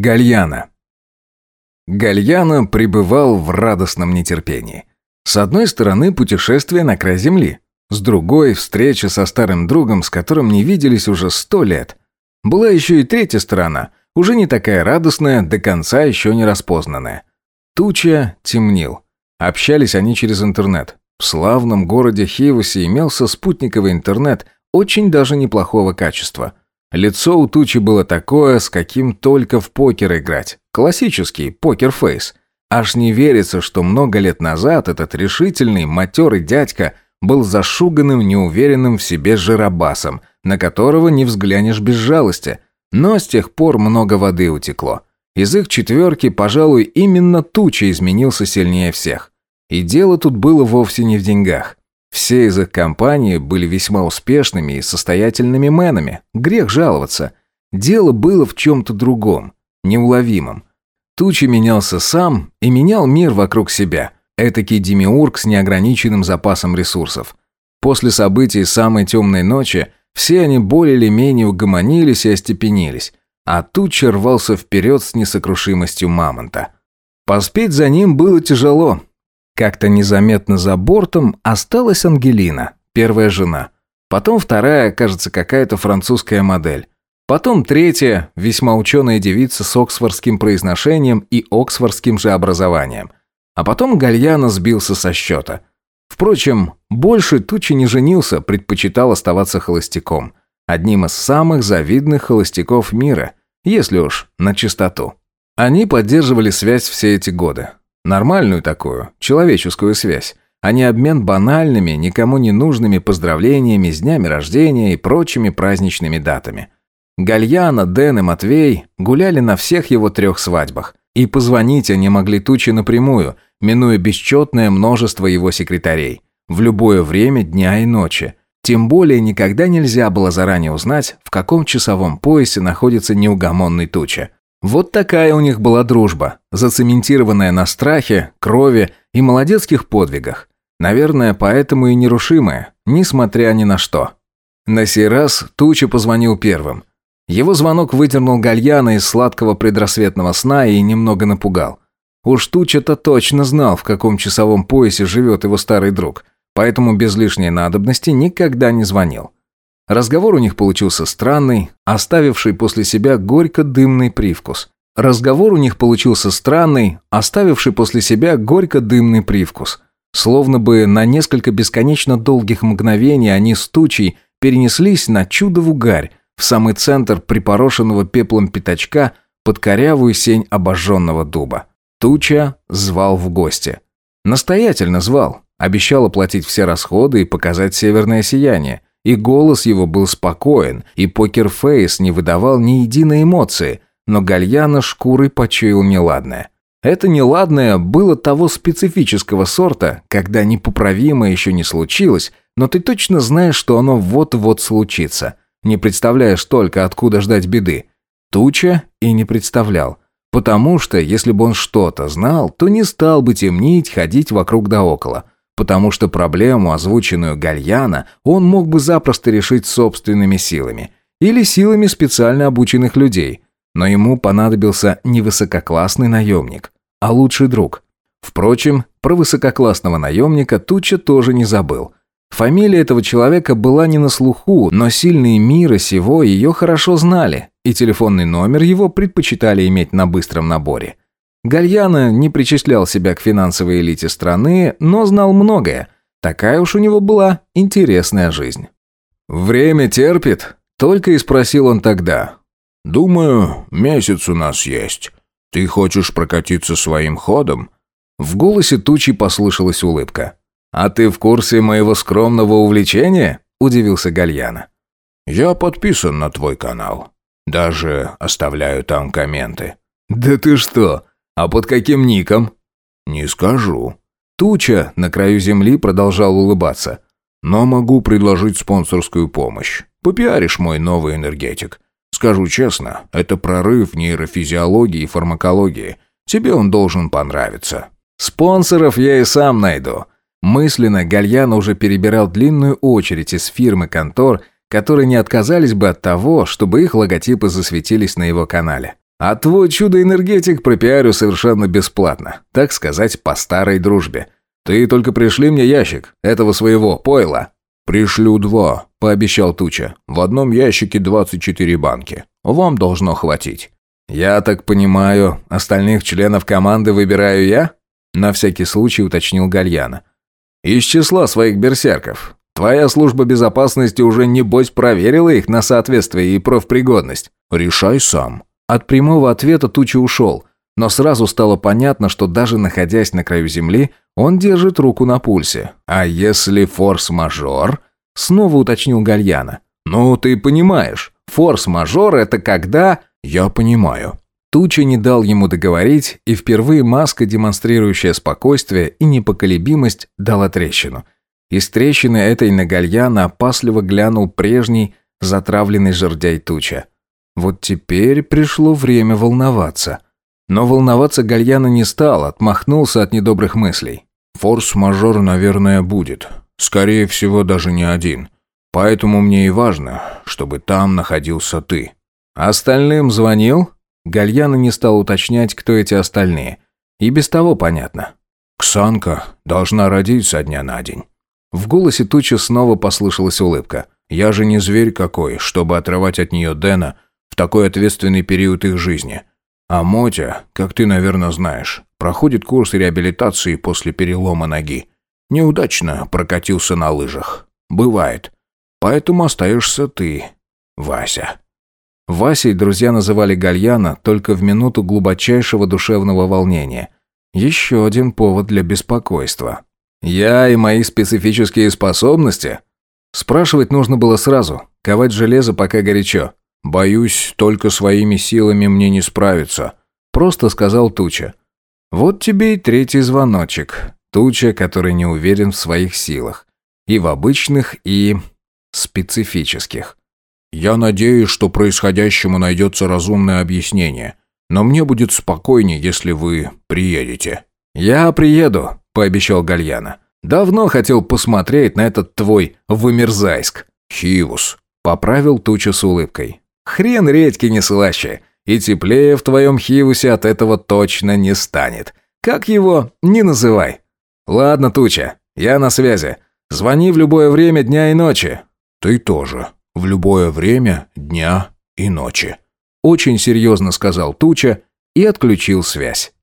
Гальяна. Гальяна пребывал в радостном нетерпении. С одной стороны, путешествие на край земли, с другой – встреча со старым другом, с которым не виделись уже сто лет. Была еще и третья сторона, уже не такая радостная, до конца еще не распознанная. Туча темнил. Общались они через интернет. В славном городе Хивосе имелся спутниковый интернет очень даже неплохого качества – Лицо у тучи было такое, с каким только в покер играть. Классический покерфейс. Аж не верится, что много лет назад этот решительный, матерый дядька был зашуганным, неуверенным в себе жиробасом, на которого не взглянешь без жалости. Но с тех пор много воды утекло. Из их четверки, пожалуй, именно туча изменился сильнее всех. И дело тут было вовсе не в деньгах. Все из их компании были весьма успешными и состоятельными менами. Грех жаловаться. Дело было в чем-то другом, неуловимом. Тучи менялся сам и менял мир вокруг себя. Этакий демиург с неограниченным запасом ресурсов. После событий самой темной ночи все они более или менее угомонились и остепенились, а Туча рвался вперед с несокрушимостью мамонта. Поспеть за ним было тяжело, как-то незаметно за бортом осталась Ангелина, первая жена. Потом вторая, кажется, какая-то французская модель. Потом третья, весьма ученая девица с оксфордским произношением и оксфордским же образованием. А потом Гальяна сбился со счета. Впрочем, больше Тучи не женился, предпочитал оставаться холостяком. Одним из самых завидных холостяков мира, если уж на чистоту. Они поддерживали связь все эти годы. Нормальную такую, человеческую связь, а не обмен банальными, никому не нужными поздравлениями с днями рождения и прочими праздничными датами. Гальяна, Дэн и Матвей гуляли на всех его трех свадьбах. И позвонить они могли тучи напрямую, минуя бесчетное множество его секретарей. В любое время дня и ночи. Тем более никогда нельзя было заранее узнать, в каком часовом поясе находится неугомонный туча. Вот такая у них была дружба, зацементированная на страхе, крови и молодецких подвигах. Наверное, поэтому и нерушимая, несмотря ни на что. На сей раз Туча позвонил первым. Его звонок выдернул Гальяна из сладкого предрассветного сна и немного напугал. Уж Туча-то точно знал, в каком часовом поясе живет его старый друг, поэтому без лишней надобности никогда не звонил. Разговор у них получился странный, оставивший после себя горько-дымный привкус. Разговор у них получился странный, оставивший после себя горько-дымный привкус. Словно бы на несколько бесконечно долгих мгновений они с тучей перенеслись на чудову гарь, в самый центр припорошенного пеплом пятачка под корявую сень обожженного дуба. Туча звал в гости. Настоятельно звал, обещал оплатить все расходы и показать северное сияние. И голос его был спокоен, и покерфейс не выдавал ни единой эмоции, но Гальяна шкурой почуял неладное. Это неладное было того специфического сорта, когда непоправимое еще не случилось, но ты точно знаешь, что оно вот-вот случится, не представляешь только, откуда ждать беды. Туча и не представлял. Потому что, если бы он что-то знал, то не стал бы темнить, ходить вокруг да около – потому что проблему, озвученную Гальяна, он мог бы запросто решить собственными силами или силами специально обученных людей, но ему понадобился не высококлассный наемник, а лучший друг. Впрочем, про высококлассного наемника Туча тоже не забыл. Фамилия этого человека была не на слуху, но сильные мира сего ее хорошо знали, и телефонный номер его предпочитали иметь на быстром наборе – Гальяна не причислял себя к финансовой элите страны, но знал многое. Такая уж у него была интересная жизнь. «Время терпит?» – только и спросил он тогда. «Думаю, месяц у нас есть. Ты хочешь прокатиться своим ходом?» В голосе тучи послышалась улыбка. «А ты в курсе моего скромного увлечения?» – удивился Гальяна. «Я подписан на твой канал. Даже оставляю там комменты». «Да ты что? «А под каким ником?» «Не скажу». Туча на краю земли продолжал улыбаться. «Но могу предложить спонсорскую помощь. Попиаришь мой новый энергетик. Скажу честно, это прорыв нейрофизиологии и фармакологии. Тебе он должен понравиться». «Спонсоров я и сам найду». Мысленно Гальян уже перебирал длинную очередь из фирм и контор, которые не отказались бы от того, чтобы их логотипы засветились на его канале. А твой чудо-энергетик пропиарю совершенно бесплатно, так сказать, по старой дружбе. Ты только пришли мне ящик, этого своего, пойла». «Пришлю два», – пообещал Туча. «В одном ящике 24 банки. Вам должно хватить». «Я так понимаю, остальных членов команды выбираю я?» На всякий случай уточнил Гальяна. «Из числа своих берсерков. Твоя служба безопасности уже, небось, проверила их на соответствие и профпригодность. Решай сам», от прямого ответа Туча ушел, но сразу стало понятно, что даже находясь на краю земли, он держит руку на пульсе. «А если форс-мажор?» — снова уточнил Гальяна. «Ну, ты понимаешь, форс-мажор — это когда...» «Я понимаю». Туча не дал ему договорить, и впервые маска, демонстрирующая спокойствие и непоколебимость, дала трещину. Из трещины этой на Гальяна опасливо глянул прежний, затравленный жердяй Туча. Вот теперь пришло время волноваться. Но волноваться Гальяна не стал, отмахнулся от недобрых мыслей. «Форс-мажор, наверное, будет. Скорее всего, даже не один. Поэтому мне и важно, чтобы там находился ты». «Остальным звонил?» Гальяна не стал уточнять, кто эти остальные. И без того понятно. «Ксанка должна родиться дня на день». В голосе Тучи снова послышалась улыбка. «Я же не зверь какой, чтобы отрывать от нее Дэна в такой ответственный период их жизни. А Мотя, как ты, наверное, знаешь, проходит курс реабилитации после перелома ноги. Неудачно прокатился на лыжах. Бывает. Поэтому остаешься ты, Вася». Васей друзья называли Гальяна только в минуту глубочайшего душевного волнения. Еще один повод для беспокойства. «Я и мои специфические способности?» Спрашивать нужно было сразу, ковать железо пока горячо. «Боюсь, только своими силами мне не справиться», — просто сказал Туча. «Вот тебе и третий звоночек. Туча, который не уверен в своих силах. И в обычных, и... специфических». «Я надеюсь, что происходящему найдется разумное объяснение. Но мне будет спокойнее, если вы приедете». «Я приеду», — пообещал Гальяна. «Давно хотел посмотреть на этот твой вымерзайск». «Хивус», — поправил Туча с улыбкой. Хрен редьки не слаще, и теплее в твоем хивусе от этого точно не станет. Как его, не называй. Ладно, Туча, я на связи. Звони в любое время дня и ночи. Ты тоже. В любое время дня и ночи. Очень серьезно сказал Туча и отключил связь.